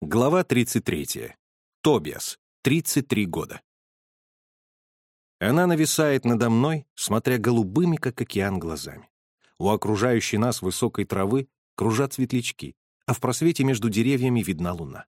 Глава 33. Тобиас. 33 года. Она нависает надо мной, смотря голубыми, как океан, глазами. У окружающей нас высокой травы кружат светлячки, а в просвете между деревьями видна луна.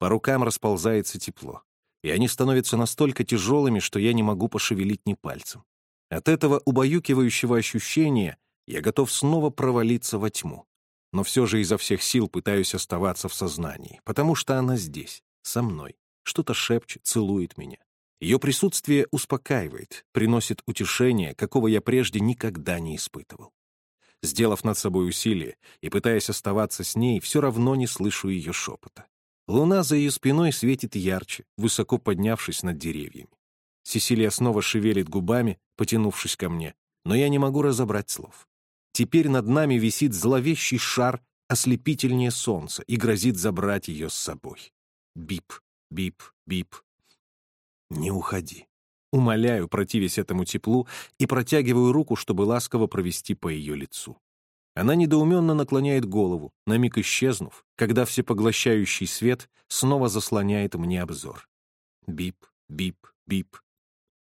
По рукам расползается тепло, и они становятся настолько тяжелыми, что я не могу пошевелить ни пальцем. От этого убаюкивающего ощущения я готов снова провалиться во тьму но все же изо всех сил пытаюсь оставаться в сознании, потому что она здесь, со мной, что-то шепчет, целует меня. Ее присутствие успокаивает, приносит утешение, какого я прежде никогда не испытывал. Сделав над собой усилие и пытаясь оставаться с ней, все равно не слышу ее шепота. Луна за ее спиной светит ярче, высоко поднявшись над деревьями. Сесилия снова шевелит губами, потянувшись ко мне, но я не могу разобрать слов. Теперь над нами висит зловещий шар, ослепительнее солнца, и грозит забрать ее с собой. Бип, бип, бип. Не уходи. Умоляю, противясь этому теплу, и протягиваю руку, чтобы ласково провести по ее лицу. Она недоуменно наклоняет голову, на миг исчезнув, когда всепоглощающий свет снова заслоняет мне обзор. Бип, бип, бип.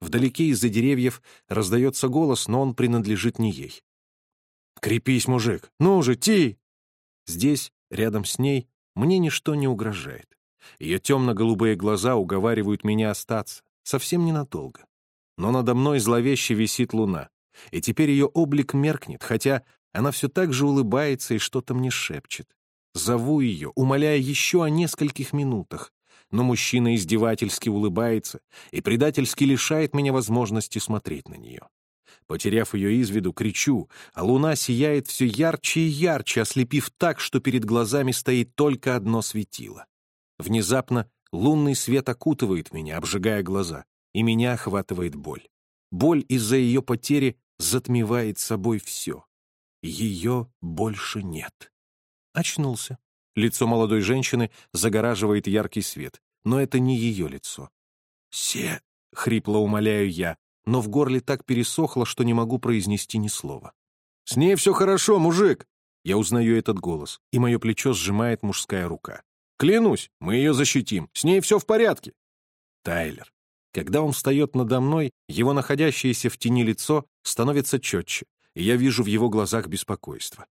Вдалеке из-за деревьев раздается голос, но он принадлежит не ей. «Крепись, мужик! Ну же, ти!» Здесь, рядом с ней, мне ничто не угрожает. Ее темно-голубые глаза уговаривают меня остаться, совсем ненадолго. Но надо мной зловеще висит луна, и теперь ее облик меркнет, хотя она все так же улыбается и что-то мне шепчет. Зову ее, умоляя еще о нескольких минутах, но мужчина издевательски улыбается и предательски лишает меня возможности смотреть на нее. Потеряв ее из виду, кричу, а луна сияет все ярче и ярче, ослепив так, что перед глазами стоит только одно светило. Внезапно лунный свет окутывает меня, обжигая глаза, и меня охватывает боль. Боль из-за ее потери затмевает собой все. Ее больше нет. Очнулся. Лицо молодой женщины загораживает яркий свет, но это не ее лицо. «Се!» — хрипло умоляю я, но в горле так пересохло, что не могу произнести ни слова. «С ней все хорошо, мужик!» Я узнаю этот голос, и мое плечо сжимает мужская рука. «Клянусь, мы ее защитим, с ней все в порядке!» Тайлер. Когда он встает надо мной, его находящееся в тени лицо становится четче, и я вижу в его глазах беспокойство.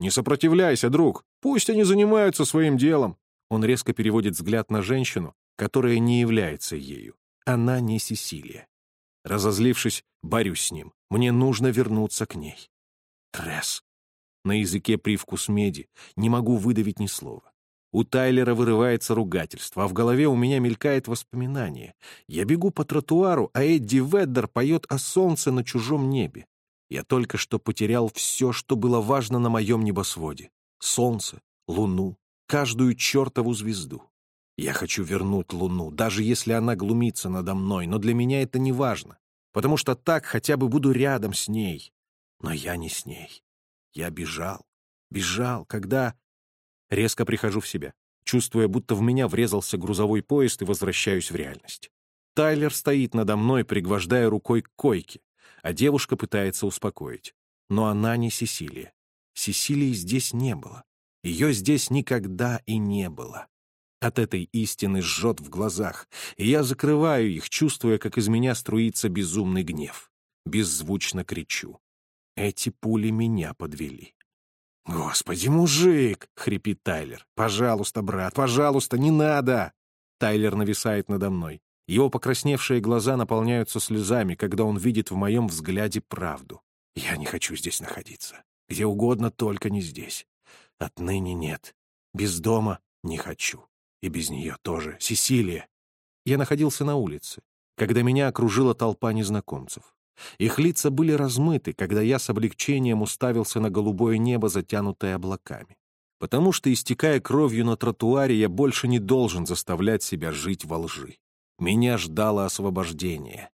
«Не сопротивляйся, друг, пусть они занимаются своим делом!» Он резко переводит взгляд на женщину, которая не является ею. Она не Сесилия. Разозлившись, борюсь с ним. Мне нужно вернуться к ней. Тресс. На языке привкус меди. Не могу выдавить ни слова. У Тайлера вырывается ругательство, а в голове у меня мелькает воспоминание. Я бегу по тротуару, а Эдди Веддер поет о солнце на чужом небе. Я только что потерял все, что было важно на моем небосводе. Солнце, луну, каждую чертову звезду. Я хочу вернуть Луну, даже если она глумится надо мной, но для меня это не важно, потому что так хотя бы буду рядом с ней. Но я не с ней. Я бежал, бежал, когда... Резко прихожу в себя, чувствуя, будто в меня врезался грузовой поезд и возвращаюсь в реальность. Тайлер стоит надо мной, пригвождая рукой к койке, а девушка пытается успокоить. Но она не Сесилия. Сесилии здесь не было. Ее здесь никогда и не было. От этой истины жжет в глазах, и я закрываю их, чувствуя, как из меня струится безумный гнев. Беззвучно кричу. Эти пули меня подвели. «Господи, мужик!» — хрипит Тайлер. «Пожалуйста, брат, пожалуйста, не надо!» Тайлер нависает надо мной. Его покрасневшие глаза наполняются слезами, когда он видит в моем взгляде правду. Я не хочу здесь находиться. Где угодно, только не здесь. Отныне нет. Без дома не хочу. И без нее тоже. Сесилия. Я находился на улице, когда меня окружила толпа незнакомцев. Их лица были размыты, когда я с облегчением уставился на голубое небо, затянутое облаками. Потому что, истекая кровью на тротуаре, я больше не должен заставлять себя жить во лжи. Меня ждало освобождение.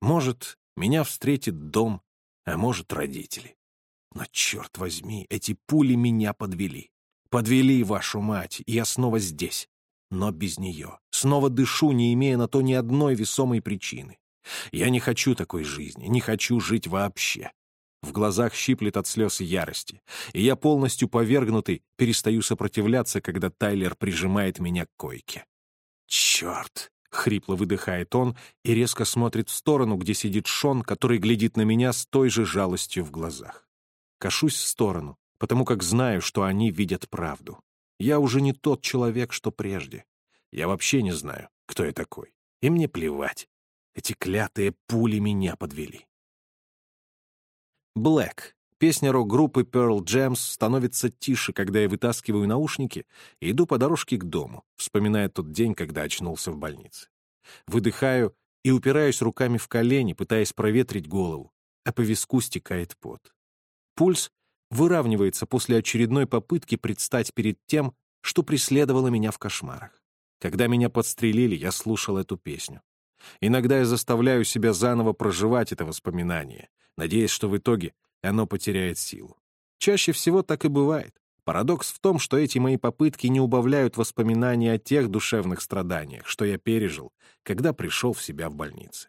Может, меня встретит дом, а может, родители. Но, черт возьми, эти пули меня подвели. Подвели, вашу мать, и я снова здесь но без нее. Снова дышу, не имея на то ни одной весомой причины. Я не хочу такой жизни, не хочу жить вообще. В глазах щиплет от слез ярости, и я полностью повергнутый перестаю сопротивляться, когда Тайлер прижимает меня к койке. «Черт!» — хрипло выдыхает он и резко смотрит в сторону, где сидит Шон, который глядит на меня с той же жалостью в глазах. Кашусь в сторону, потому как знаю, что они видят правду. Я уже не тот человек, что прежде. Я вообще не знаю, кто я такой. И мне плевать. Эти клятые пули меня подвели. Black. Песня рок-группы Pearl Jams становится тише, когда я вытаскиваю наушники и иду по дорожке к дому, вспоминая тот день, когда очнулся в больнице. Выдыхаю и упираюсь руками в колени, пытаясь проветрить голову, а по виску стекает пот. Пульс выравнивается после очередной попытки предстать перед тем, что преследовало меня в кошмарах. Когда меня подстрелили, я слушал эту песню. Иногда я заставляю себя заново проживать это воспоминание, надеясь, что в итоге оно потеряет силу. Чаще всего так и бывает. Парадокс в том, что эти мои попытки не убавляют воспоминания о тех душевных страданиях, что я пережил, когда пришел в себя в больнице.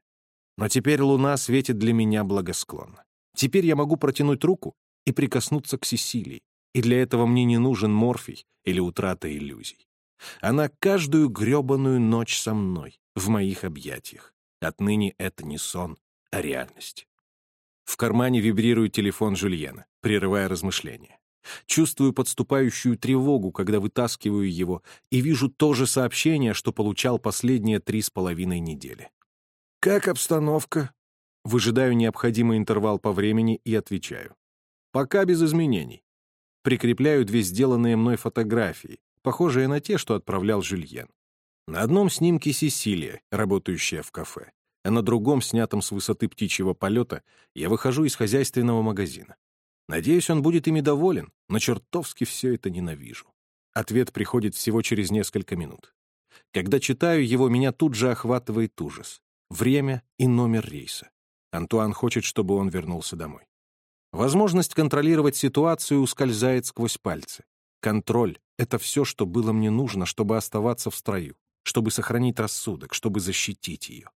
Но теперь луна светит для меня благосклонно. Теперь я могу протянуть руку и прикоснуться к Сесилии, и для этого мне не нужен морфий или утрата иллюзий. Она каждую грёбаную ночь со мной, в моих объятиях. Отныне это не сон, а реальность. В кармане вибрирует телефон Жульена, прерывая размышления. Чувствую подступающую тревогу, когда вытаскиваю его, и вижу то же сообщение, что получал последние три с половиной недели. «Как обстановка?» Выжидаю необходимый интервал по времени и отвечаю. «Пока без изменений». Прикрепляю две сделанные мной фотографии, похожие на те, что отправлял Жюльен. На одном снимке Сесилия, работающая в кафе а на другом, снятом с высоты птичьего полета, я выхожу из хозяйственного магазина. Надеюсь, он будет ими доволен, но чертовски все это ненавижу. Ответ приходит всего через несколько минут. Когда читаю его, меня тут же охватывает ужас. Время и номер рейса. Антуан хочет, чтобы он вернулся домой. Возможность контролировать ситуацию ускользает сквозь пальцы. Контроль — это все, что было мне нужно, чтобы оставаться в строю, чтобы сохранить рассудок, чтобы защитить ее.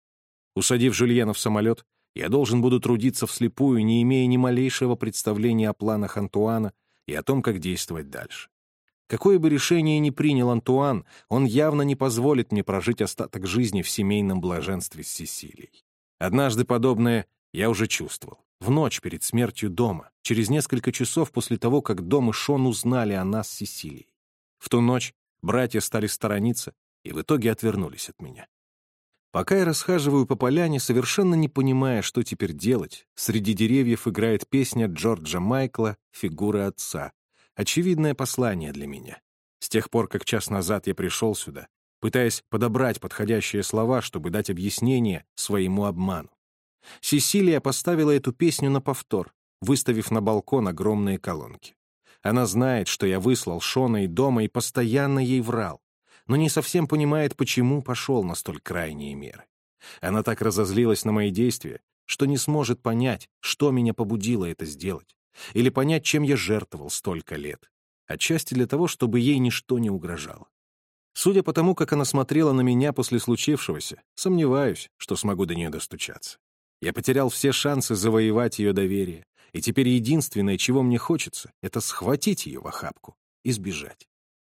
Усадив Жульена в самолет, я должен буду трудиться вслепую, не имея ни малейшего представления о планах Антуана и о том, как действовать дальше. Какое бы решение ни принял Антуан, он явно не позволит мне прожить остаток жизни в семейном блаженстве с Сесилией. Однажды подобное я уже чувствовал. В ночь перед смертью дома, через несколько часов после того, как Дом и Шон узнали о нас с Сесилией. В ту ночь братья стали сторониться и в итоге отвернулись от меня. Пока я расхаживаю по поляне, совершенно не понимая, что теперь делать, среди деревьев играет песня Джорджа Майкла «Фигура отца». Очевидное послание для меня. С тех пор, как час назад я пришел сюда, пытаясь подобрать подходящие слова, чтобы дать объяснение своему обману. Сесилия поставила эту песню на повтор, выставив на балкон огромные колонки. Она знает, что я выслал Шона и дома и постоянно ей врал но не совсем понимает, почему пошел на столь крайние меры. Она так разозлилась на мои действия, что не сможет понять, что меня побудило это сделать, или понять, чем я жертвовал столько лет. Отчасти для того, чтобы ей ничто не угрожало. Судя по тому, как она смотрела на меня после случившегося, сомневаюсь, что смогу до нее достучаться. Я потерял все шансы завоевать ее доверие, и теперь единственное, чего мне хочется, это схватить ее в охапку и сбежать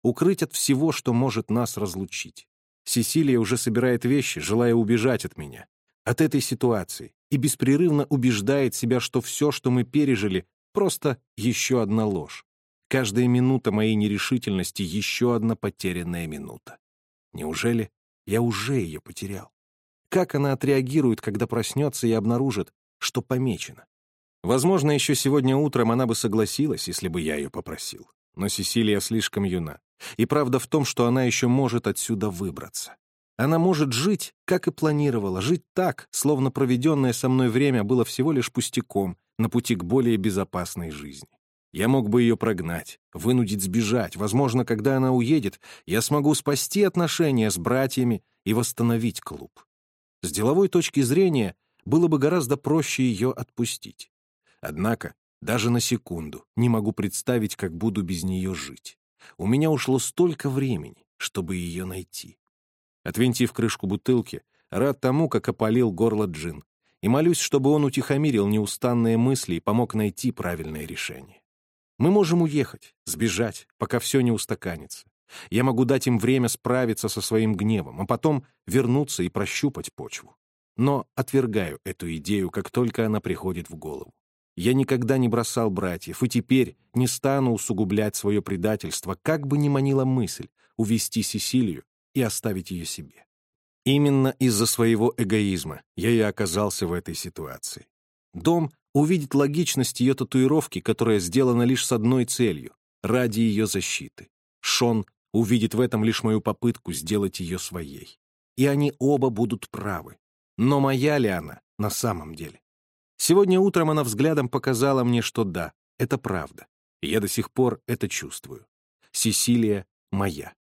укрыть от всего, что может нас разлучить. Сесилия уже собирает вещи, желая убежать от меня, от этой ситуации, и беспрерывно убеждает себя, что все, что мы пережили, просто еще одна ложь. Каждая минута моей нерешительности — еще одна потерянная минута. Неужели я уже ее потерял? Как она отреагирует, когда проснется и обнаружит, что помечено? Возможно, еще сегодня утром она бы согласилась, если бы я ее попросил. Но Сесилия слишком юна. И правда в том, что она еще может отсюда выбраться. Она может жить, как и планировала, жить так, словно проведенное со мной время было всего лишь пустяком на пути к более безопасной жизни. Я мог бы ее прогнать, вынудить сбежать. Возможно, когда она уедет, я смогу спасти отношения с братьями и восстановить клуб. С деловой точки зрения было бы гораздо проще ее отпустить. Однако даже на секунду не могу представить, как буду без нее жить. У меня ушло столько времени, чтобы ее найти. Отвинтив крышку бутылки, рад тому, как опалил горло джин, и молюсь, чтобы он утихомирил неустанные мысли и помог найти правильное решение. Мы можем уехать, сбежать, пока все не устаканится. Я могу дать им время справиться со своим гневом, а потом вернуться и прощупать почву. Но отвергаю эту идею, как только она приходит в голову. Я никогда не бросал братьев, и теперь не стану усугублять свое предательство, как бы ни манила мысль увести Сесилию и оставить ее себе. Именно из-за своего эгоизма я и оказался в этой ситуации. Дом увидит логичность ее татуировки, которая сделана лишь с одной целью — ради ее защиты. Шон увидит в этом лишь мою попытку сделать ее своей. И они оба будут правы. Но моя ли она на самом деле? Сегодня утром она взглядом показала мне, что да, это правда. И я до сих пор это чувствую. Сесилия моя.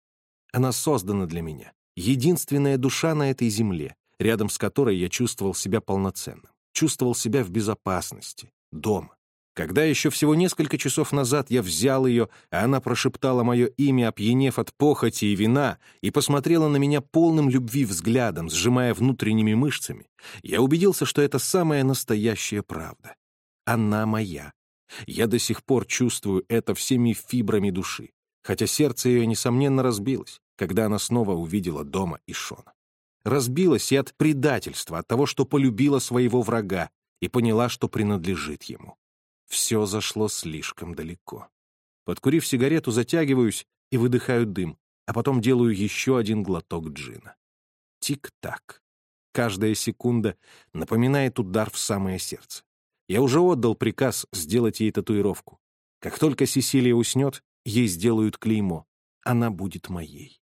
Она создана для меня. Единственная душа на этой земле, рядом с которой я чувствовал себя полноценным. Чувствовал себя в безопасности, дома. Когда еще всего несколько часов назад я взял ее, а она прошептала мое имя, опьянев от похоти и вина, и посмотрела на меня полным любви взглядом, сжимая внутренними мышцами, я убедился, что это самая настоящая правда. Она моя. Я до сих пор чувствую это всеми фибрами души, хотя сердце ее, несомненно, разбилось, когда она снова увидела дома и Шона. Разбилась и от предательства, от того, что полюбила своего врага и поняла, что принадлежит ему. Все зашло слишком далеко. Подкурив сигарету, затягиваюсь и выдыхаю дым, а потом делаю еще один глоток джина. Тик-так. Каждая секунда напоминает удар в самое сердце. Я уже отдал приказ сделать ей татуировку. Как только Сесилия уснет, ей сделают клеймо. Она будет моей.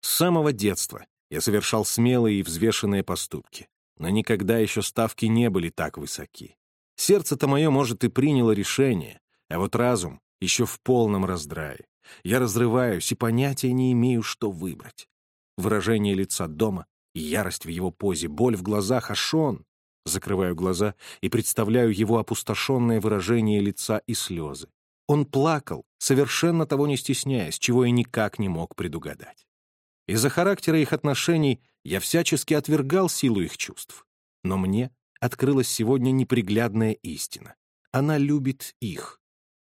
С самого детства я совершал смелые и взвешенные поступки, но никогда еще ставки не были так высоки. Сердце-то мое, может, и приняло решение, а вот разум еще в полном раздрае. Я разрываюсь и понятия не имею, что выбрать. Выражение лица дома, ярость в его позе, боль в глазах, а Шон. Закрываю глаза и представляю его опустошенное выражение лица и слезы. Он плакал, совершенно того не стесняясь, чего я никак не мог предугадать. Из-за характера их отношений я всячески отвергал силу их чувств. Но мне открылась сегодня неприглядная истина. Она любит их.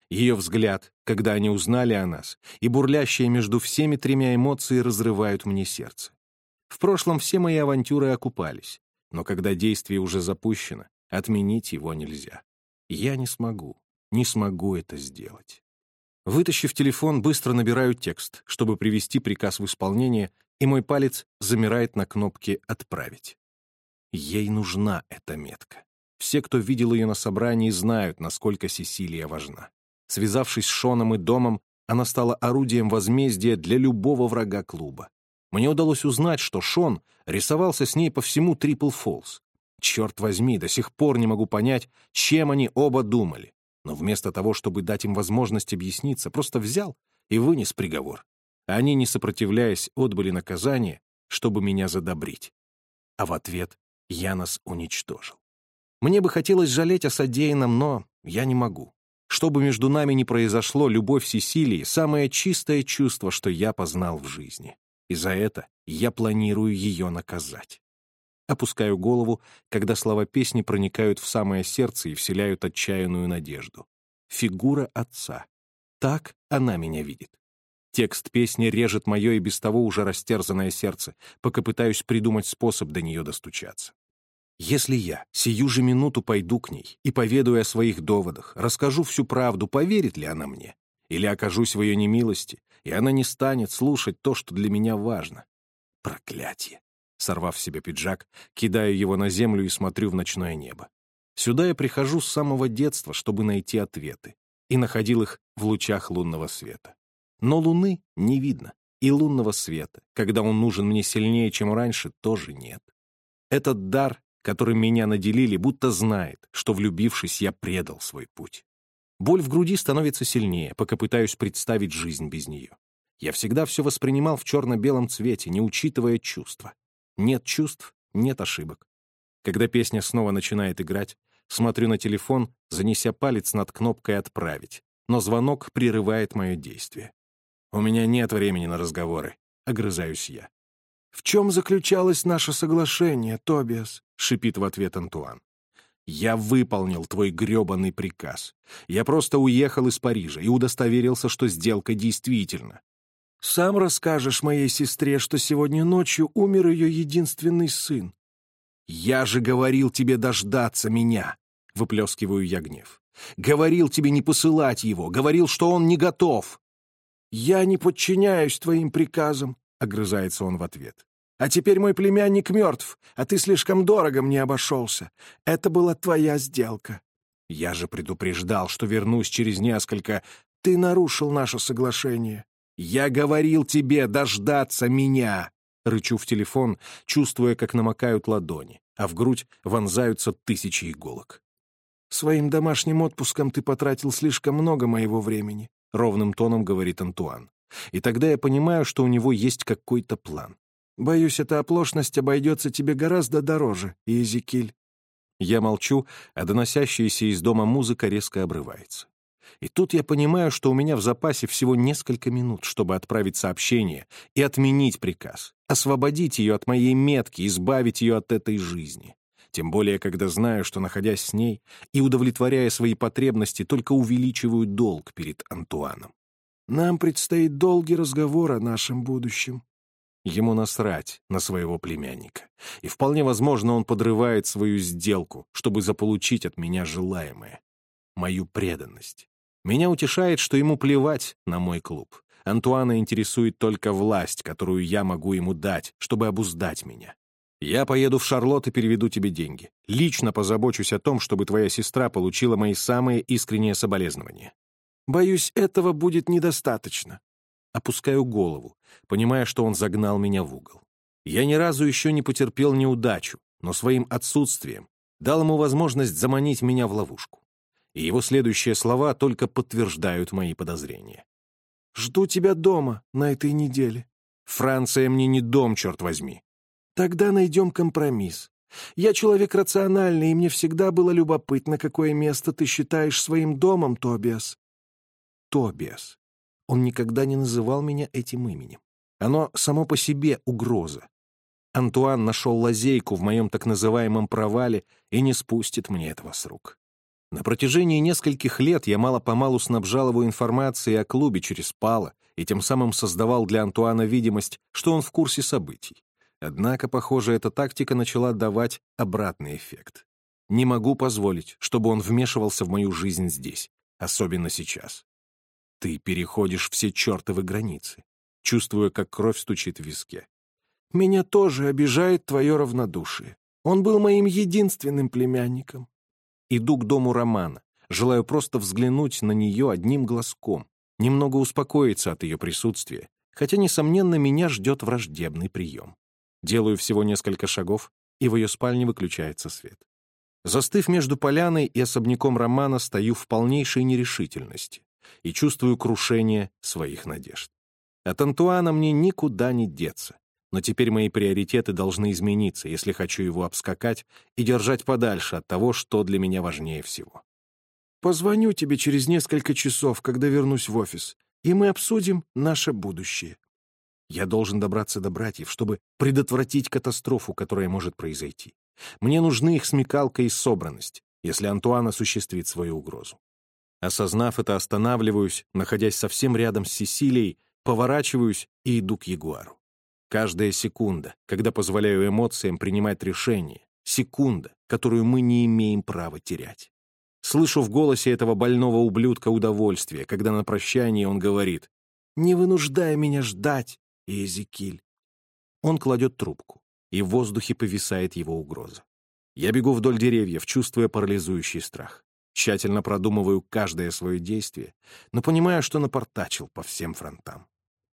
Ее взгляд, когда они узнали о нас, и бурлящие между всеми тремя эмоции разрывают мне сердце. В прошлом все мои авантюры окупались, но когда действие уже запущено, отменить его нельзя. Я не смогу, не смогу это сделать. Вытащив телефон, быстро набираю текст, чтобы привести приказ в исполнение, и мой палец замирает на кнопке «Отправить». Ей нужна эта метка. Все, кто видел ее на собрании, знают, насколько Сесилия важна. Связавшись с Шоном и домом, она стала орудием возмездия для любого врага клуба. Мне удалось узнать, что Шон рисовался с ней по всему Трипл Фолс. Черт возьми, до сих пор не могу понять, чем они оба думали. Но вместо того, чтобы дать им возможность объясниться, просто взял и вынес приговор. Они, не сопротивляясь, отбыли наказание, чтобы меня задобрить. А в ответ я нас уничтожил. Мне бы хотелось жалеть о содеянном, но я не могу. Что бы между нами ни произошло, любовь Сесилии — самое чистое чувство, что я познал в жизни. И за это я планирую ее наказать. Опускаю голову, когда слова песни проникают в самое сердце и вселяют отчаянную надежду. Фигура отца. Так она меня видит. Текст песни режет мое и без того уже растерзанное сердце, пока пытаюсь придумать способ до нее достучаться. Если я сию же минуту пойду к ней и поведаю о своих доводах, расскажу всю правду, поверит ли она мне? Или окажусь в ее немилости, и она не станет слушать то, что для меня важно? Проклятие! Сорвав себе пиджак, кидаю его на землю и смотрю в ночное небо. Сюда я прихожу с самого детства, чтобы найти ответы, и находил их в лучах лунного света. Но луны не видно, и лунного света, когда он нужен мне сильнее, чем раньше, тоже нет. Этот дар которым меня наделили, будто знает, что, влюбившись, я предал свой путь. Боль в груди становится сильнее, пока пытаюсь представить жизнь без нее. Я всегда все воспринимал в черно-белом цвете, не учитывая чувства. Нет чувств — нет ошибок. Когда песня снова начинает играть, смотрю на телефон, занеся палец над кнопкой «Отправить», но звонок прерывает мое действие. «У меня нет времени на разговоры», — огрызаюсь я. «В чем заключалось наше соглашение, Тобиас?» — шипит в ответ Антуан. Я выполнил твой грёбаный приказ. Я просто уехал из Парижа и удостоверился, что сделка действительно. Сам расскажешь моей сестре, что сегодня ночью умер ее единственный сын. Я же говорил тебе дождаться меня, выплескиваю я гнев. Говорил тебе не посылать его, говорил, что он не готов. Я не подчиняюсь твоим приказам, огрызается он в ответ. А теперь мой племянник мертв, а ты слишком дорого мне обошелся. Это была твоя сделка. Я же предупреждал, что вернусь через несколько... Ты нарушил наше соглашение. Я говорил тебе дождаться меня. Рычу в телефон, чувствуя, как намокают ладони, а в грудь вонзаются тысячи иголок. «Своим домашним отпуском ты потратил слишком много моего времени», — ровным тоном говорит Антуан. И тогда я понимаю, что у него есть какой-то план. Боюсь, эта оплошность обойдется тебе гораздо дороже, Иезекиль». Я молчу, а доносящаяся из дома музыка резко обрывается. И тут я понимаю, что у меня в запасе всего несколько минут, чтобы отправить сообщение и отменить приказ, освободить ее от моей метки, избавить ее от этой жизни. Тем более, когда знаю, что, находясь с ней и удовлетворяя свои потребности, только увеличиваю долг перед Антуаном. «Нам предстоит долгий разговор о нашем будущем», Ему насрать на своего племянника. И вполне возможно, он подрывает свою сделку, чтобы заполучить от меня желаемое. Мою преданность. Меня утешает, что ему плевать на мой клуб. Антуана интересует только власть, которую я могу ему дать, чтобы обуздать меня. Я поеду в Шарлотт и переведу тебе деньги. Лично позабочусь о том, чтобы твоя сестра получила мои самые искренние соболезнования. Боюсь, этого будет недостаточно опускаю голову, понимая, что он загнал меня в угол. Я ни разу еще не потерпел неудачу, но своим отсутствием дал ему возможность заманить меня в ловушку. И его следующие слова только подтверждают мои подозрения. «Жду тебя дома на этой неделе». «Франция мне не дом, черт возьми». «Тогда найдем компромисс. Я человек рациональный, и мне всегда было любопытно, какое место ты считаешь своим домом, Тобиас». «Тобиас. Он никогда не называл меня этим именем. Оно само по себе угроза. Антуан нашел лазейку в моем так называемом провале и не спустит мне этого с рук. На протяжении нескольких лет я мало-помалу снабжал его информацией о клубе через Пала и тем самым создавал для Антуана видимость, что он в курсе событий. Однако, похоже, эта тактика начала давать обратный эффект. Не могу позволить, чтобы он вмешивался в мою жизнь здесь, особенно сейчас. Ты переходишь все чертовы границы, чувствуя, как кровь стучит в виске. Меня тоже обижает твое равнодушие. Он был моим единственным племянником. Иду к дому Романа, желаю просто взглянуть на нее одним глазком, немного успокоиться от ее присутствия, хотя, несомненно, меня ждет враждебный прием. Делаю всего несколько шагов, и в ее спальне выключается свет. Застыв между поляной и особняком Романа, стою в полнейшей нерешительности и чувствую крушение своих надежд. От Антуана мне никуда не деться, но теперь мои приоритеты должны измениться, если хочу его обскакать и держать подальше от того, что для меня важнее всего. «Позвоню тебе через несколько часов, когда вернусь в офис, и мы обсудим наше будущее». Я должен добраться до братьев, чтобы предотвратить катастрофу, которая может произойти. Мне нужны их смекалка и собранность, если Антуан осуществит свою угрозу. Осознав это, останавливаюсь, находясь совсем рядом с Сесилией, поворачиваюсь и иду к Ягуару. Каждая секунда, когда позволяю эмоциям принимать решение, секунда, которую мы не имеем права терять. Слышу в голосе этого больного ублюдка удовольствие, когда на прощание он говорит «Не вынуждай меня ждать, Иезекиль». Он кладет трубку, и в воздухе повисает его угроза. Я бегу вдоль деревьев, чувствуя парализующий страх тщательно продумываю каждое свое действие, но понимаю, что напортачил по всем фронтам.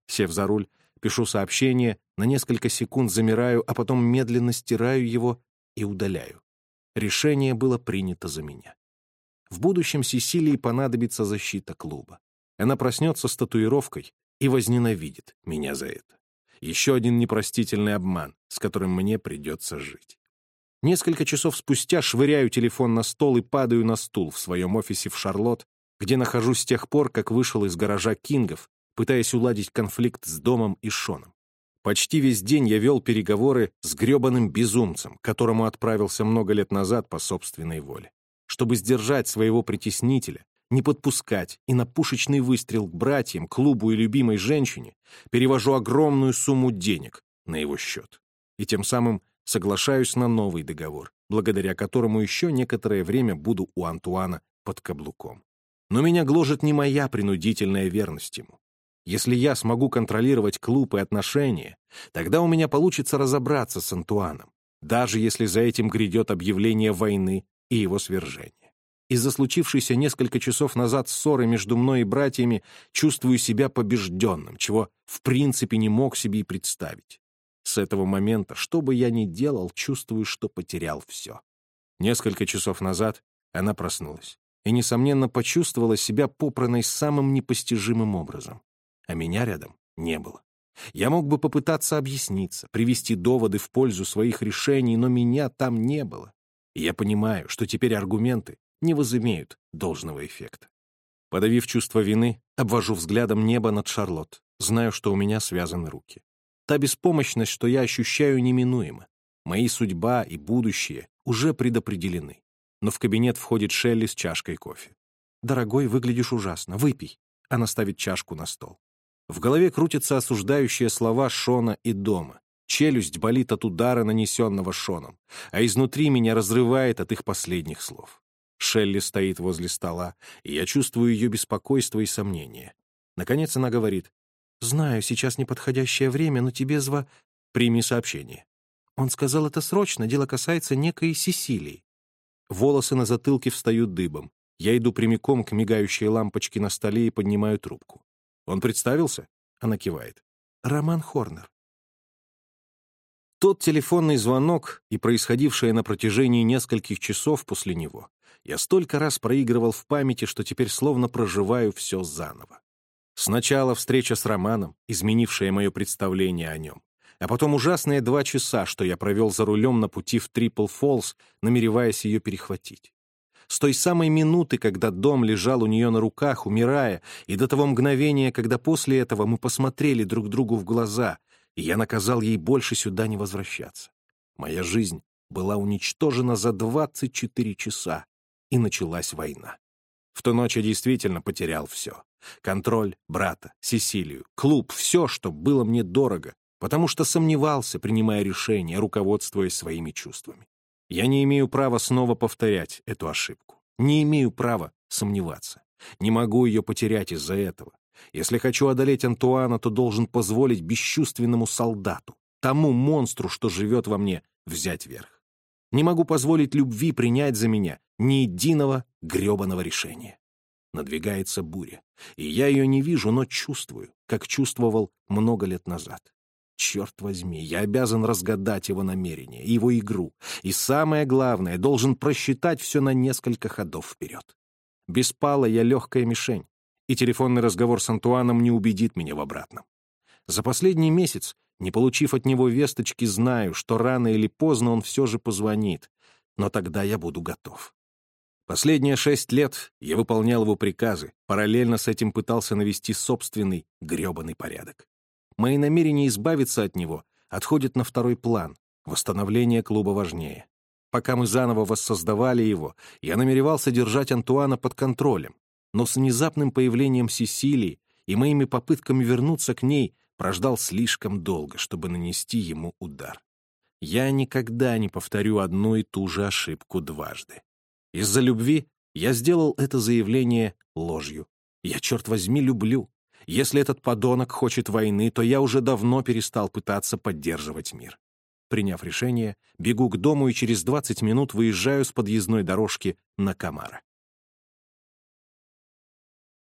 Сев за руль, пишу сообщение, на несколько секунд замираю, а потом медленно стираю его и удаляю. Решение было принято за меня. В будущем Сесилии понадобится защита клуба. Она проснется с татуировкой и возненавидит меня за это. Еще один непростительный обман, с которым мне придется жить. Несколько часов спустя швыряю телефон на стол и падаю на стул в своем офисе в Шарлотт, где нахожусь с тех пор, как вышел из гаража Кингов, пытаясь уладить конфликт с домом и Шоном. Почти весь день я вел переговоры с гребаным безумцем, которому отправился много лет назад по собственной воле. Чтобы сдержать своего притеснителя, не подпускать и на пушечный выстрел к братьям, клубу и любимой женщине перевожу огромную сумму денег на его счет. И тем самым соглашаюсь на новый договор, благодаря которому еще некоторое время буду у Антуана под каблуком. Но меня гложет не моя принудительная верность ему. Если я смогу контролировать клуб и отношения, тогда у меня получится разобраться с Антуаном, даже если за этим грядет объявление войны и его свержение. Из-за случившейся несколько часов назад ссоры между мной и братьями чувствую себя побежденным, чего в принципе не мог себе и представить. С этого момента, что бы я ни делал, чувствую, что потерял все. Несколько часов назад она проснулась и, несомненно, почувствовала себя попранной самым непостижимым образом а меня рядом не было. Я мог бы попытаться объясниться, привести доводы в пользу своих решений, но меня там не было. И я понимаю, что теперь аргументы не возымеют должного эффекта. Подавив чувство вины, обвожу взглядом небо над Шарлотт, знаю, что у меня связаны руки. Та беспомощность, что я ощущаю, неминуема. Мои судьба и будущее уже предопределены. Но в кабинет входит Шелли с чашкой кофе. «Дорогой, выглядишь ужасно. Выпей». Она ставит чашку на стол. В голове крутятся осуждающие слова Шона и дома. Челюсть болит от удара, нанесенного Шоном, а изнутри меня разрывает от их последних слов. Шелли стоит возле стола, и я чувствую ее беспокойство и сомнение. Наконец она говорит, «Знаю, сейчас неподходящее время, но тебе зва...» «Прими сообщение». Он сказал это срочно, дело касается некой Сесилии. Волосы на затылке встают дыбом. Я иду прямиком к мигающей лампочке на столе и поднимаю трубку. Он представился? Она кивает. Роман Хорнер. Тот телефонный звонок и происходившее на протяжении нескольких часов после него я столько раз проигрывал в памяти, что теперь словно проживаю все заново. Сначала встреча с Романом, изменившая мое представление о нем, а потом ужасные два часа, что я провел за рулем на пути в Трипл Фоллс, намереваясь ее перехватить с той самой минуты, когда дом лежал у нее на руках, умирая, и до того мгновения, когда после этого мы посмотрели друг другу в глаза, и я наказал ей больше сюда не возвращаться. Моя жизнь была уничтожена за 24 часа, и началась война. В ту ночь я действительно потерял все. Контроль, брата, Сесилию, клуб, все, что было мне дорого, потому что сомневался, принимая решения, руководствуясь своими чувствами. Я не имею права снова повторять эту ошибку. Не имею права сомневаться. Не могу ее потерять из-за этого. Если хочу одолеть Антуана, то должен позволить бесчувственному солдату, тому монстру, что живет во мне, взять верх. Не могу позволить любви принять за меня ни единого гребаного решения. Надвигается буря, и я ее не вижу, но чувствую, как чувствовал много лет назад. Черт возьми, я обязан разгадать его намерения, его игру, и самое главное, должен просчитать все на несколько ходов вперед. Без пала я легкая мишень, и телефонный разговор с Антуаном не убедит меня в обратном. За последний месяц, не получив от него весточки, знаю, что рано или поздно он все же позвонит, но тогда я буду готов. Последние шесть лет я выполнял его приказы, параллельно с этим пытался навести собственный гребаный порядок. Мои намерения избавиться от него отходят на второй план. Восстановление клуба важнее. Пока мы заново воссоздавали его, я намеревался держать Антуана под контролем. Но с внезапным появлением Сесилии и моими попытками вернуться к ней прождал слишком долго, чтобы нанести ему удар. Я никогда не повторю одну и ту же ошибку дважды. Из-за любви я сделал это заявление ложью. Я, черт возьми, люблю. Если этот подонок хочет войны, то я уже давно перестал пытаться поддерживать мир. Приняв решение, бегу к дому и через 20 минут выезжаю с подъездной дорожки на Камара.